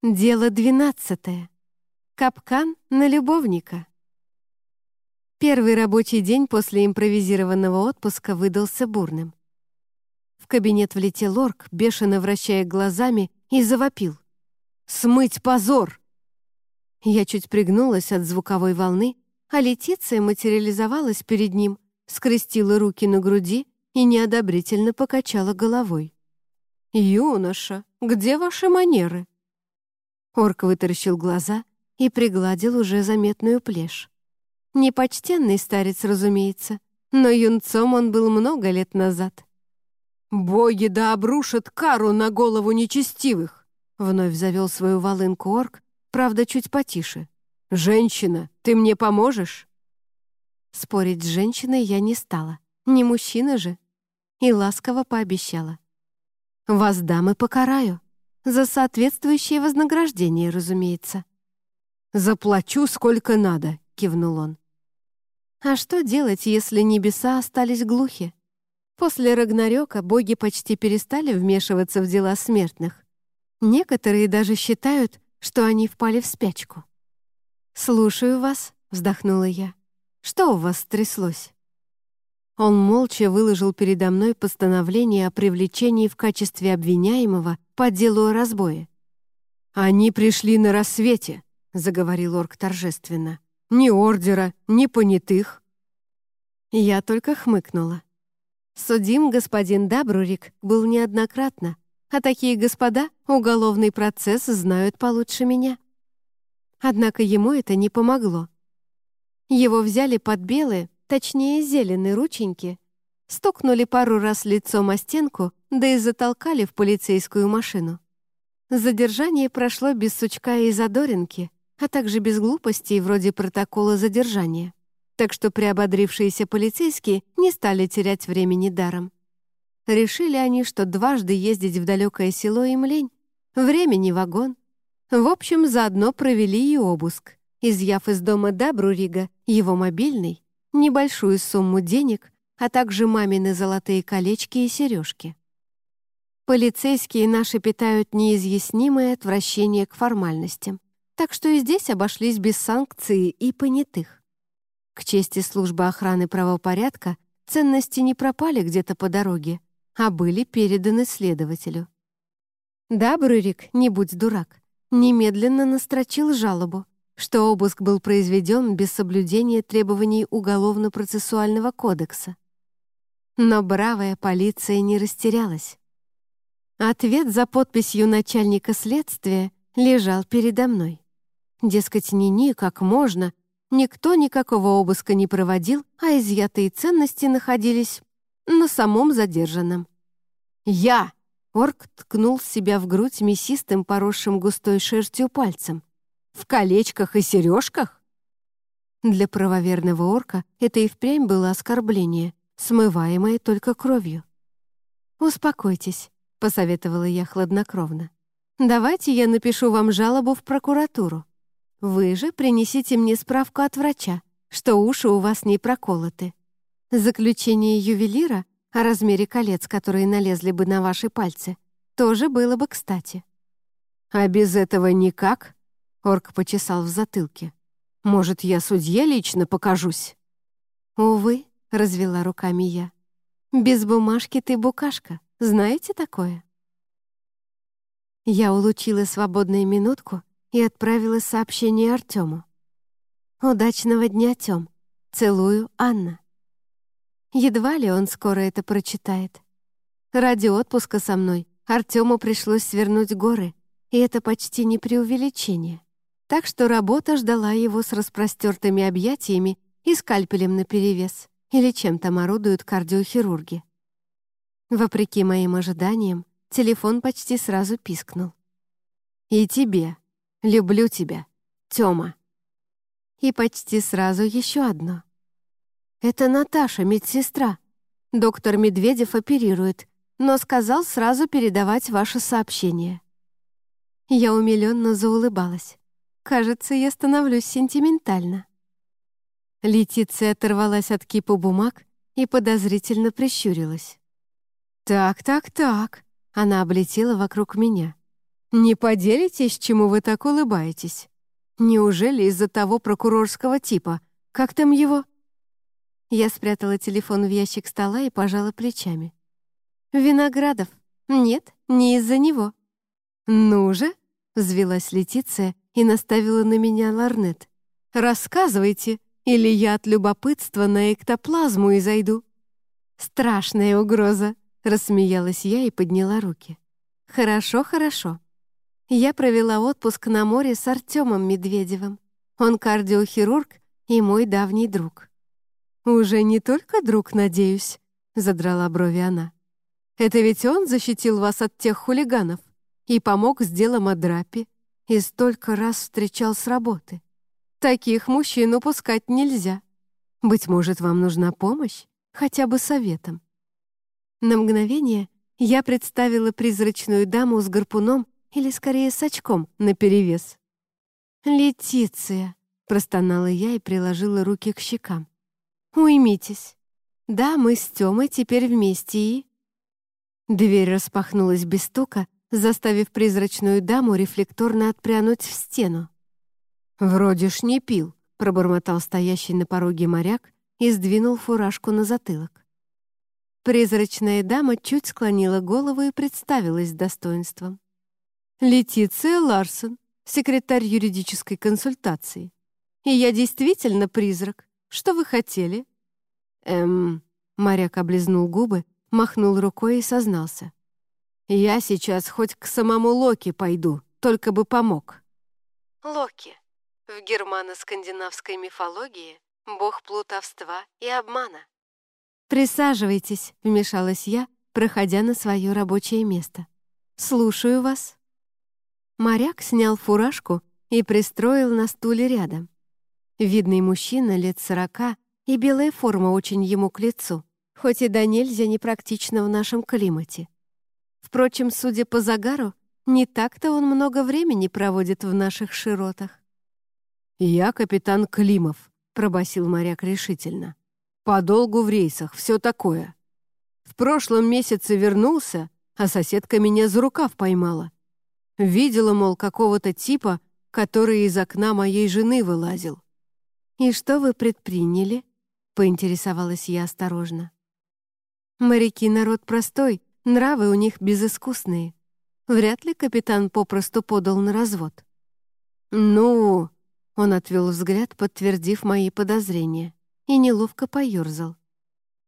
Дело двенадцатое. Капкан на любовника. Первый рабочий день после импровизированного отпуска выдался бурным. В кабинет влетел орк, бешено вращая глазами, и завопил. «Смыть позор!» Я чуть пригнулась от звуковой волны, а Летиция материализовалась перед ним, скрестила руки на груди и неодобрительно покачала головой. «Юноша, где ваши манеры?» Орк вытаращил глаза и пригладил уже заметную плешь. Непочтенный старец, разумеется, но юнцом он был много лет назад. «Боги да обрушат кару на голову нечестивых!» Вновь завел свою волынку орк, правда, чуть потише. «Женщина, ты мне поможешь?» Спорить с женщиной я не стала. Не мужчина же. И ласково пообещала. «Вас дам и покараю. За соответствующее вознаграждение, разумеется. «Заплачу, сколько надо», — кивнул он. А что делать, если небеса остались глухи? После Рагнарёка боги почти перестали вмешиваться в дела смертных. Некоторые даже считают, что они впали в спячку. «Слушаю вас», — вздохнула я. «Что у вас стряслось?» Он молча выложил передо мной постановление о привлечении в качестве обвиняемого по делу о разбое. «Они пришли на рассвете», — заговорил орк торжественно. «Ни ордера, ни понятых». Я только хмыкнула. Судим господин Дабрурик был неоднократно, а такие господа уголовный процесс знают получше меня. Однако ему это не помогло. Его взяли под белые, точнее зеленые рученьки, стукнули пару раз лицом о стенку, да и затолкали в полицейскую машину. Задержание прошло без сучка и задоринки, а также без глупостей вроде протокола задержания. Так что приободрившиеся полицейские не стали терять времени даром. Решили они, что дважды ездить в далекое село им лень, времени вагон. В общем, заодно провели и обыск, изъяв из дома Дабрурига его мобильный, небольшую сумму денег, а также мамины золотые колечки и сережки. Полицейские наши питают неизъяснимое отвращение к формальностям, так что и здесь обошлись без санкций и понятых. К чести службы охраны правопорядка ценности не пропали где-то по дороге, а были переданы следователю. Да, Брюрик, не будь дурак, немедленно настрочил жалобу, что обыск был произведен без соблюдения требований Уголовно-процессуального кодекса. Но бравая полиция не растерялась. Ответ за подписью начальника следствия лежал передо мной. Дескать, ни-ни, как можно, никто никакого обыска не проводил, а изъятые ценности находились на самом задержанном. «Я!» — орк ткнул себя в грудь мясистым, поросшим густой шерстью пальцем. В колечках и сережках? Для правоверного орка это и впрямь было оскорбление, смываемое только кровью. «Успокойтесь», — посоветовала я хладнокровно. «Давайте я напишу вам жалобу в прокуратуру. Вы же принесите мне справку от врача, что уши у вас не проколоты. Заключение ювелира о размере колец, которые налезли бы на ваши пальцы, тоже было бы кстати». «А без этого никак?» Орк почесал в затылке. «Может, я судье лично покажусь?» «Увы», — развела руками я. «Без бумажки ты букашка. Знаете такое?» Я улучила свободную минутку и отправила сообщение Артему. «Удачного дня, Тём. Целую, Анна». Едва ли он скоро это прочитает. Ради отпуска со мной Артему пришлось свернуть горы, и это почти не преувеличение. Так что работа ждала его с распростертыми объятиями и скальпелем наперевес, или чем там орудуют кардиохирурги. Вопреки моим ожиданиям, телефон почти сразу пискнул. «И тебе. Люблю тебя. Тёма». И почти сразу еще одно. «Это Наташа, медсестра. Доктор Медведев оперирует, но сказал сразу передавать ваше сообщение». Я умилённо заулыбалась. Кажется, я становлюсь сентиментальна. Летиция оторвалась от кипа бумаг и подозрительно прищурилась. «Так, так, так», — она облетела вокруг меня. Не поделитесь, чему вы так улыбаетесь? Неужели из-за того прокурорского типа? Как там его?» Я спрятала телефон в ящик стола и пожала плечами. «Виноградов? Нет, не из-за него». «Ну же!» — взвелась Летиция и наставила на меня ларнет. «Рассказывайте, или я от любопытства на эктоплазму и зайду». «Страшная угроза!» — рассмеялась я и подняла руки. «Хорошо, хорошо. Я провела отпуск на море с Артемом Медведевым. Он кардиохирург и мой давний друг. «Уже не только друг, надеюсь», — задрала брови она. «Это ведь он защитил вас от тех хулиганов и помог с делом о драпе, и столько раз встречал с работы. Таких мужчин упускать нельзя. Быть может, вам нужна помощь, хотя бы советом». На мгновение я представила призрачную даму с гарпуном или, скорее, с очком наперевес. «Летиция», — простонала я и приложила руки к щекам. «Уймитесь. Да, мы с Тёмой теперь вместе и...» Дверь распахнулась без стука, заставив призрачную даму рефлекторно отпрянуть в стену. «Вроде ж не пил», — пробормотал стоящий на пороге моряк и сдвинул фуражку на затылок. Призрачная дама чуть склонила голову и представилась достоинством. Летиция Ларсон, секретарь юридической консультации. И я действительно призрак. Что вы хотели?» «Эм...» Моряк облизнул губы, махнул рукой и сознался. «Я сейчас хоть к самому Локи пойду, только бы помог». Локи. В германо-скандинавской мифологии бог плутовства и обмана. «Присаживайтесь», — вмешалась я, проходя на свое рабочее место. «Слушаю вас». Моряк снял фуражку и пристроил на стуле рядом. Видный мужчина лет сорока, и белая форма очень ему к лицу, хоть и до нельзя непрактично в нашем климате. Впрочем, судя по загару, не так-то он много времени проводит в наших широтах. «Я капитан Климов», — пробасил моряк решительно. «Подолгу в рейсах, все такое. В прошлом месяце вернулся, а соседка меня за рукав поймала. Видела, мол, какого-то типа, который из окна моей жены вылазил. «И что вы предприняли?» — поинтересовалась я осторожно. «Моряки — народ простой, нравы у них безыскусные. Вряд ли капитан попросту подал на развод». «Ну...» — он отвел взгляд, подтвердив мои подозрения, и неловко поерзал.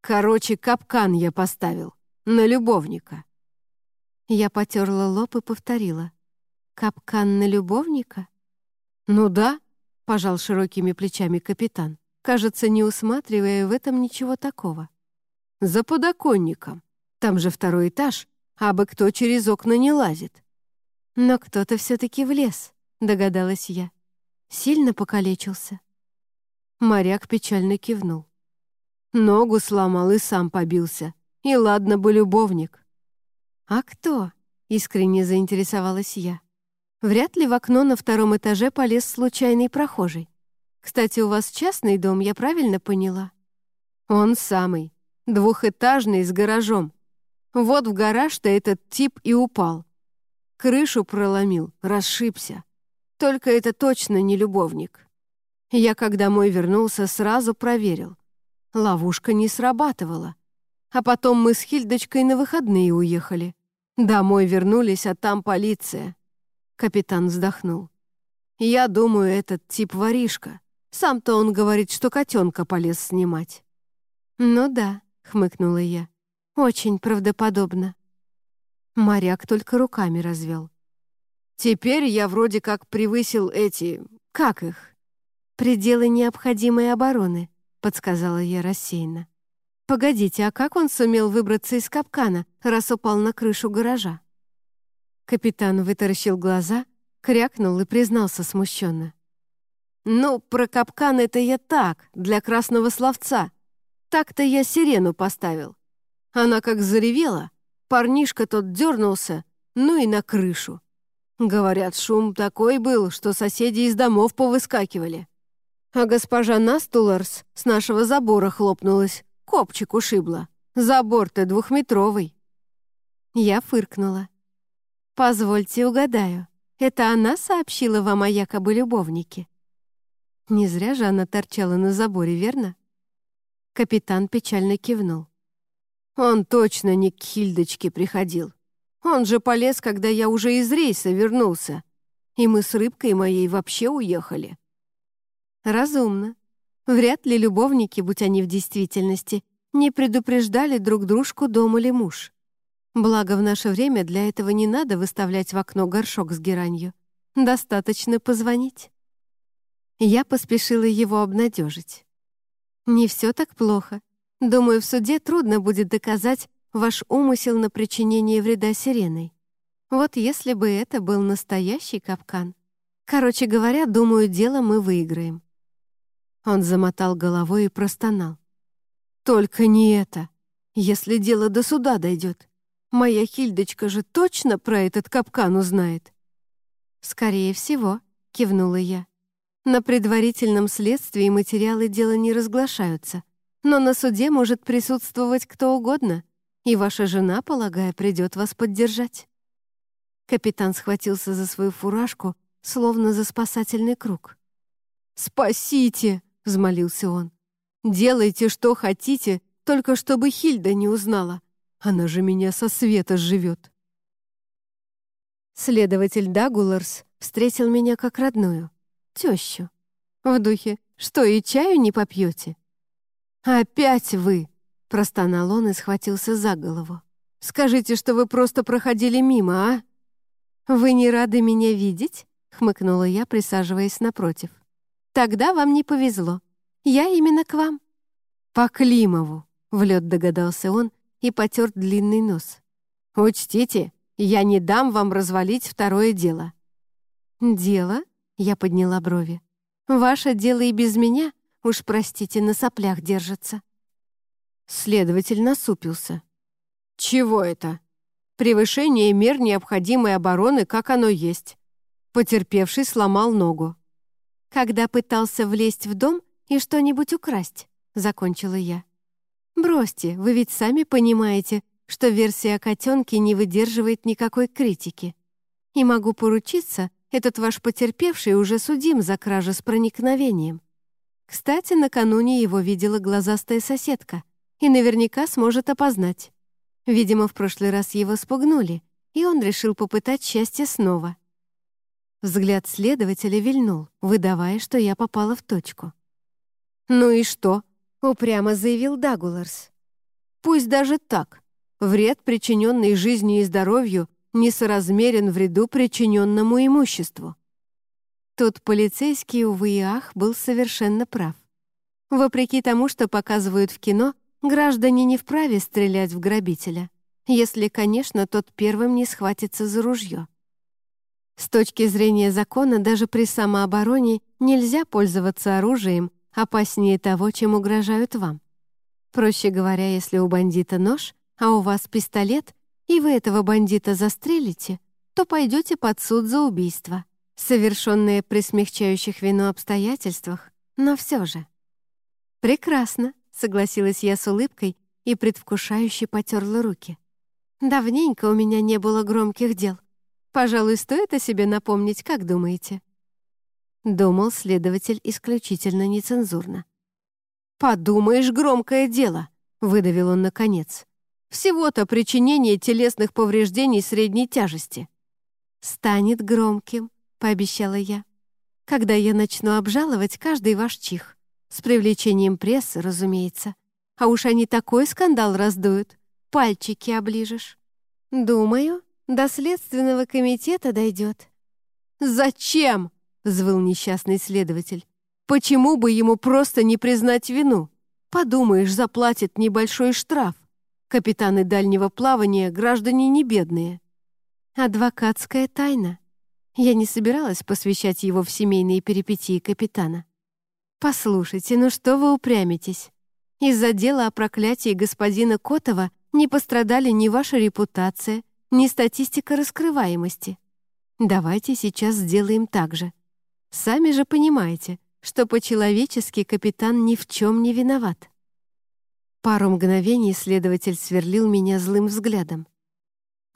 «Короче, капкан я поставил. На любовника». Я потерла лоб и повторила. «Капкан на любовника?» «Ну да», — пожал широкими плечами капитан, кажется, не усматривая в этом ничего такого. «За подоконником. Там же второй этаж, а бы кто через окна не лазит». «Но кто-то все-таки влез», — догадалась я. Сильно покалечился. Моряк печально кивнул. Ногу сломал и сам побился. И ладно бы любовник. «А кто?» — искренне заинтересовалась я. Вряд ли в окно на втором этаже полез случайный прохожий. Кстати, у вас частный дом, я правильно поняла? Он самый. Двухэтажный, с гаражом. Вот в гараж-то этот тип и упал. Крышу проломил, расшибся. Только это точно не любовник. Я, когда мой вернулся, сразу проверил. Ловушка не срабатывала. А потом мы с Хильдочкой на выходные уехали. Домой вернулись, а там полиция. Капитан вздохнул. «Я думаю, этот тип воришка. Сам-то он говорит, что котенка полез снимать». «Ну да», — хмыкнула я. «Очень правдоподобно». Моряк только руками развел. «Теперь я вроде как превысил эти... как их?» «Пределы необходимой обороны», — подсказала я рассеянно. «Погодите, а как он сумел выбраться из капкана, раз упал на крышу гаража?» Капитан вытаращил глаза, крякнул и признался смущенно. «Ну, про капкан это я так, для красного словца. Так-то я сирену поставил. Она как заревела, парнишка тот дернулся, ну и на крышу. Говорят, шум такой был, что соседи из домов повыскакивали. А госпожа Настуларс с нашего забора хлопнулась, копчик ушибла. Забор-то двухметровый. Я фыркнула. Позвольте угадаю, это она сообщила вам о якобы любовнике? Не зря же она торчала на заборе, верно? Капитан печально кивнул. Он точно не к Хильдочке приходил. Он же полез, когда я уже из рейса вернулся. И мы с рыбкой моей вообще уехали. Разумно. Вряд ли любовники, будь они в действительности, не предупреждали друг дружку дом или муж. Благо, в наше время для этого не надо выставлять в окно горшок с геранью. Достаточно позвонить. Я поспешила его обнадежить. «Не все так плохо. Думаю, в суде трудно будет доказать ваш умысел на причинение вреда сиреной. Вот если бы это был настоящий капкан. Короче говоря, думаю, дело мы выиграем». Он замотал головой и простонал. «Только не это. Если дело до суда дойдет, моя Хильдочка же точно про этот капкан узнает». «Скорее всего», — кивнула я. «На предварительном следствии материалы дела не разглашаются, но на суде может присутствовать кто угодно, и ваша жена, полагаю, придет вас поддержать». Капитан схватился за свою фуражку, словно за спасательный круг. «Спасите!» — взмолился он. «Делайте, что хотите, только чтобы Хильда не узнала. Она же меня со света живет». Следователь Дагуларс встретил меня как родную, тещу. В духе «Что, и чаю не попьете?» «Опять вы!» — простонал он и схватился за голову. «Скажите, что вы просто проходили мимо, а?» «Вы не рады меня видеть?» — хмыкнула я, присаживаясь напротив. Тогда вам не повезло. Я именно к вам». «По Климову», — в лед догадался он и потер длинный нос. «Учтите, я не дам вам развалить второе дело». «Дело?» — я подняла брови. «Ваше дело и без меня, уж простите, на соплях держится». Следователь насупился. «Чего это? Превышение мер необходимой обороны, как оно есть». Потерпевший сломал ногу. «Когда пытался влезть в дом и что-нибудь украсть», — закончила я. «Бросьте, вы ведь сами понимаете, что версия о не выдерживает никакой критики. И могу поручиться, этот ваш потерпевший уже судим за кражу с проникновением. Кстати, накануне его видела глазастая соседка и наверняка сможет опознать. Видимо, в прошлый раз его спугнули, и он решил попытать счастье снова. Взгляд следователя вильнул, выдавая, что я попала в точку. «Ну и что?» — упрямо заявил Дагуларс. «Пусть даже так. Вред, причиненный жизни и здоровью, несоразмерен вреду, причиненному имуществу». Тут полицейский, увы и ах, был совершенно прав. Вопреки тому, что показывают в кино, граждане не вправе стрелять в грабителя, если, конечно, тот первым не схватится за ружье. С точки зрения закона, даже при самообороне нельзя пользоваться оружием опаснее того, чем угрожают вам. Проще говоря, если у бандита нож, а у вас пистолет, и вы этого бандита застрелите, то пойдете под суд за убийство, совершенное при смягчающих вину обстоятельствах, но все же. «Прекрасно», — согласилась я с улыбкой и предвкушающе потерла руки. «Давненько у меня не было громких дел. Пожалуй, стоит о себе напомнить, как думаете?» Думал следователь исключительно нецензурно. «Подумаешь, громкое дело!» — выдавил он наконец. «Всего-то причинение телесных повреждений средней тяжести». «Станет громким», — пообещала я. «Когда я начну обжаловать каждый ваш чих. С привлечением прессы, разумеется. А уж они такой скандал раздуют. Пальчики оближешь. Думаю, до следственного комитета дойдет». «Зачем?» — взвыл несчастный следователь. «Почему бы ему просто не признать вину? Подумаешь, заплатит небольшой штраф. Капитаны дальнего плавания — граждане не бедные». «Адвокатская тайна». Я не собиралась посвящать его в семейные перипетии капитана. «Послушайте, ну что вы упрямитесь? Из-за дела о проклятии господина Котова не пострадали ни ваша репутация, ни статистика раскрываемости. Давайте сейчас сделаем так же. Сами же понимаете, что по-человечески капитан ни в чем не виноват. Пару мгновений следователь сверлил меня злым взглядом.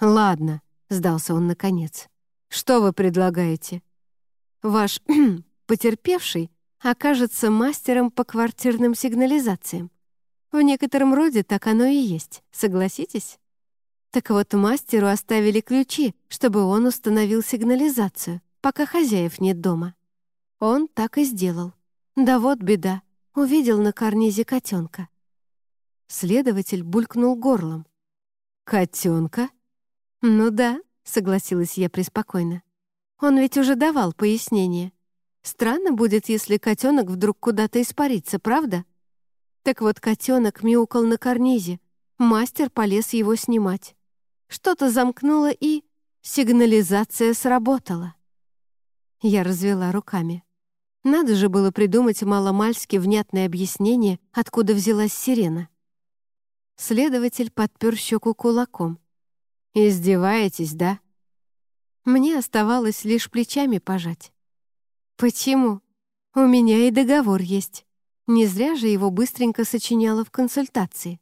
«Ладно, — сдался он наконец. «Что вы предлагаете?» «Ваш потерпевший окажется мастером по квартирным сигнализациям. В некотором роде так оно и есть, согласитесь? Так вот, мастеру оставили ключи, чтобы он установил сигнализацию, пока хозяев нет дома. Он так и сделал. Да вот беда, увидел на карнизе котенка. Следователь булькнул горлом. «Котенка?» «Ну да», — согласилась я преспокойно. «Он ведь уже давал пояснение. Странно будет, если котенок вдруг куда-то испарится, правда?» Так вот, котенок мяукал на карнизе. Мастер полез его снимать. Что-то замкнуло и... Сигнализация сработала. Я развела руками. Надо же было придумать маломальски внятное объяснение, откуда взялась сирена. Следователь подпер щеку кулаком. «Издеваетесь, да?» Мне оставалось лишь плечами пожать. «Почему? У меня и договор есть. Не зря же его быстренько сочиняла в консультации.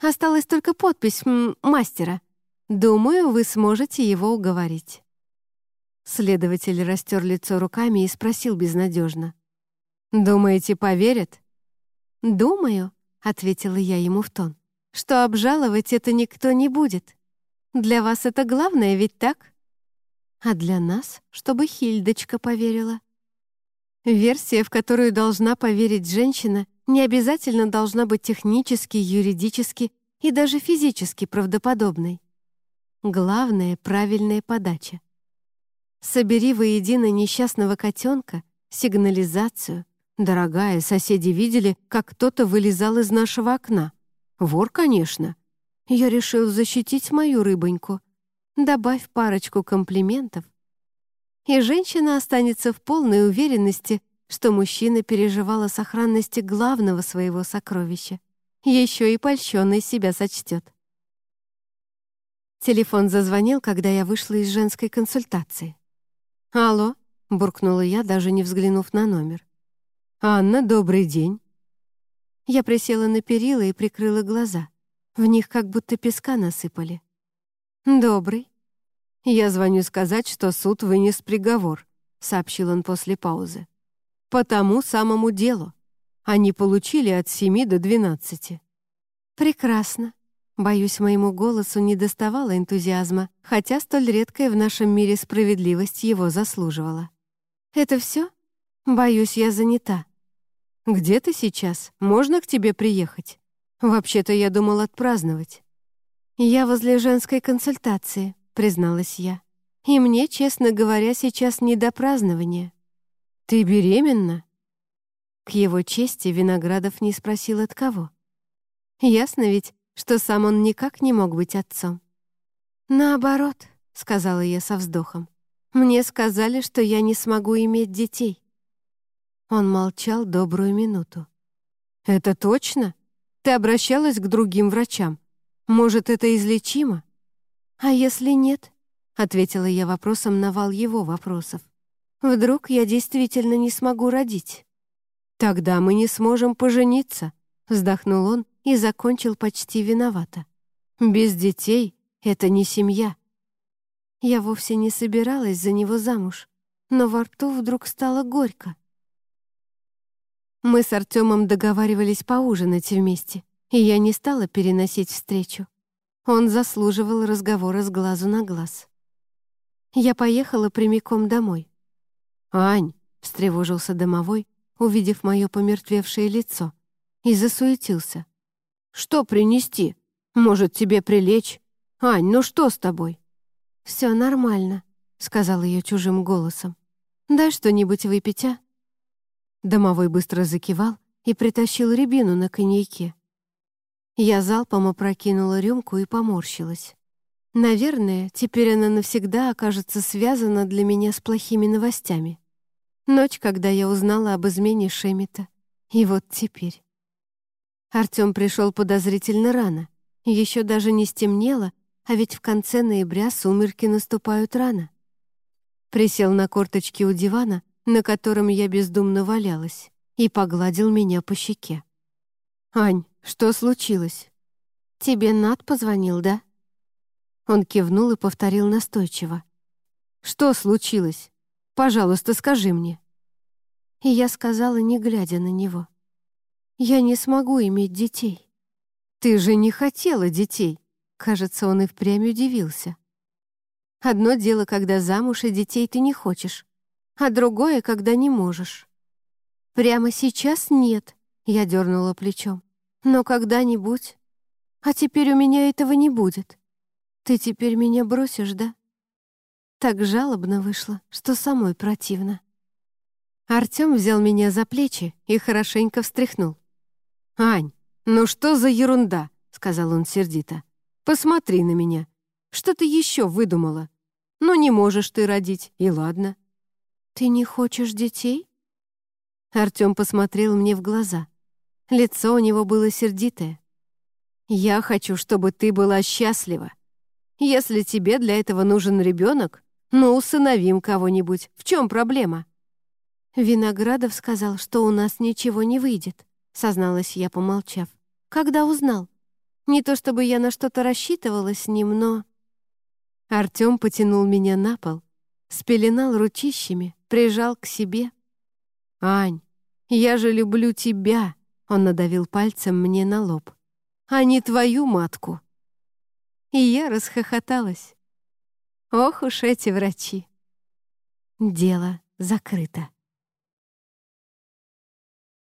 Осталась только подпись мастера. Думаю, вы сможете его уговорить. Следователь растер лицо руками и спросил безнадежно. «Думаете, поверят?» «Думаю», — ответила я ему в тон, «что обжаловать это никто не будет. Для вас это главное, ведь так?» «А для нас, чтобы Хильдочка поверила». Версия, в которую должна поверить женщина, не обязательно должна быть технически, юридически и даже физически правдоподобной. Главное — правильная подача. Собери воедино несчастного котенка, сигнализацию. Дорогая, соседи видели, как кто-то вылезал из нашего окна. Вор, конечно. Я решил защитить мою рыбоньку. Добавь парочку комплиментов, и женщина останется в полной уверенности, что мужчина переживал о сохранности главного своего сокровища. Еще и польщенный себя сочтет. Телефон зазвонил, когда я вышла из женской консультации. «Алло», — буркнула я, даже не взглянув на номер. «Анна, добрый день». Я присела на перила и прикрыла глаза. В них как будто песка насыпали. «Добрый», «Я звоню сказать, что суд вынес приговор», — сообщил он после паузы. «По тому самому делу. Они получили от семи до двенадцати». «Прекрасно». Боюсь, моему голосу не доставало энтузиазма, хотя столь редкая в нашем мире справедливость его заслуживала. «Это все? Боюсь, я занята». «Где ты сейчас? Можно к тебе приехать? Вообще-то я думал отпраздновать». «Я возле женской консультации», — призналась я. «И мне, честно говоря, сейчас не до празднования». «Ты беременна?» К его чести Виноградов не спросил от кого. Ясно ведь, что сам он никак не мог быть отцом. «Наоборот», — сказала я со вздохом, «мне сказали, что я не смогу иметь детей». Он молчал добрую минуту. «Это точно? Ты обращалась к другим врачам? Может, это излечимо?» «А если нет?» — ответила я вопросом на вал его вопросов. «Вдруг я действительно не смогу родить?» «Тогда мы не сможем пожениться», — вздохнул он и закончил почти виновато. «Без детей это не семья». Я вовсе не собиралась за него замуж, но во рту вдруг стало горько. Мы с Артемом договаривались поужинать вместе, и я не стала переносить встречу. Он заслуживал разговора с глазу на глаз. Я поехала прямиком домой. «Ань!» — встревожился домовой, увидев мое помертвевшее лицо, и засуетился. «Что принести? Может, тебе прилечь? Ань, ну что с тобой?» «Все нормально», — сказал ее чужим голосом. «Дай что-нибудь выпить, а?» Домовой быстро закивал и притащил рябину на коньяке. Я залпом опрокинула рюмку и поморщилась. Наверное, теперь она навсегда окажется связана для меня с плохими новостями. Ночь, когда я узнала об измене Шемита. И вот теперь. Артём пришел подозрительно рано. Еще даже не стемнело, а ведь в конце ноября сумерки наступают рано. Присел на корточки у дивана, на котором я бездумно валялась, и погладил меня по щеке. «Ань, что случилось?» «Тебе Над позвонил, да?» Он кивнул и повторил настойчиво. «Что случилось? Пожалуйста, скажи мне». И я сказала, не глядя на него. «Я не смогу иметь детей». «Ты же не хотела детей!» Кажется, он и впрямь удивился. «Одно дело, когда замуж и детей ты не хочешь, а другое, когда не можешь». «Прямо сейчас нет», — я дернула плечом. «Но когда-нибудь. А теперь у меня этого не будет. Ты теперь меня бросишь, да?» Так жалобно вышло, что самой противно. Артём взял меня за плечи и хорошенько встряхнул. «Ань, ну что за ерунда?» — сказал он сердито. «Посмотри на меня. Что ты еще выдумала? Ну, не можешь ты родить, и ладно». «Ты не хочешь детей?» Артём посмотрел мне в глаза. Лицо у него было сердитое. «Я хочу, чтобы ты была счастлива. Если тебе для этого нужен ребенок, ну, усыновим кого-нибудь. В чем проблема?» «Виноградов сказал, что у нас ничего не выйдет», — созналась я, помолчав. «Когда узнал? Не то чтобы я на что-то рассчитывала с ним, но...» Артём потянул меня на пол, спеленал ручищами, прижал к себе. «Ань, я же люблю тебя!» — он надавил пальцем мне на лоб. «А не твою матку!» И я расхохоталась. Ох уж эти врачи! Дело закрыто.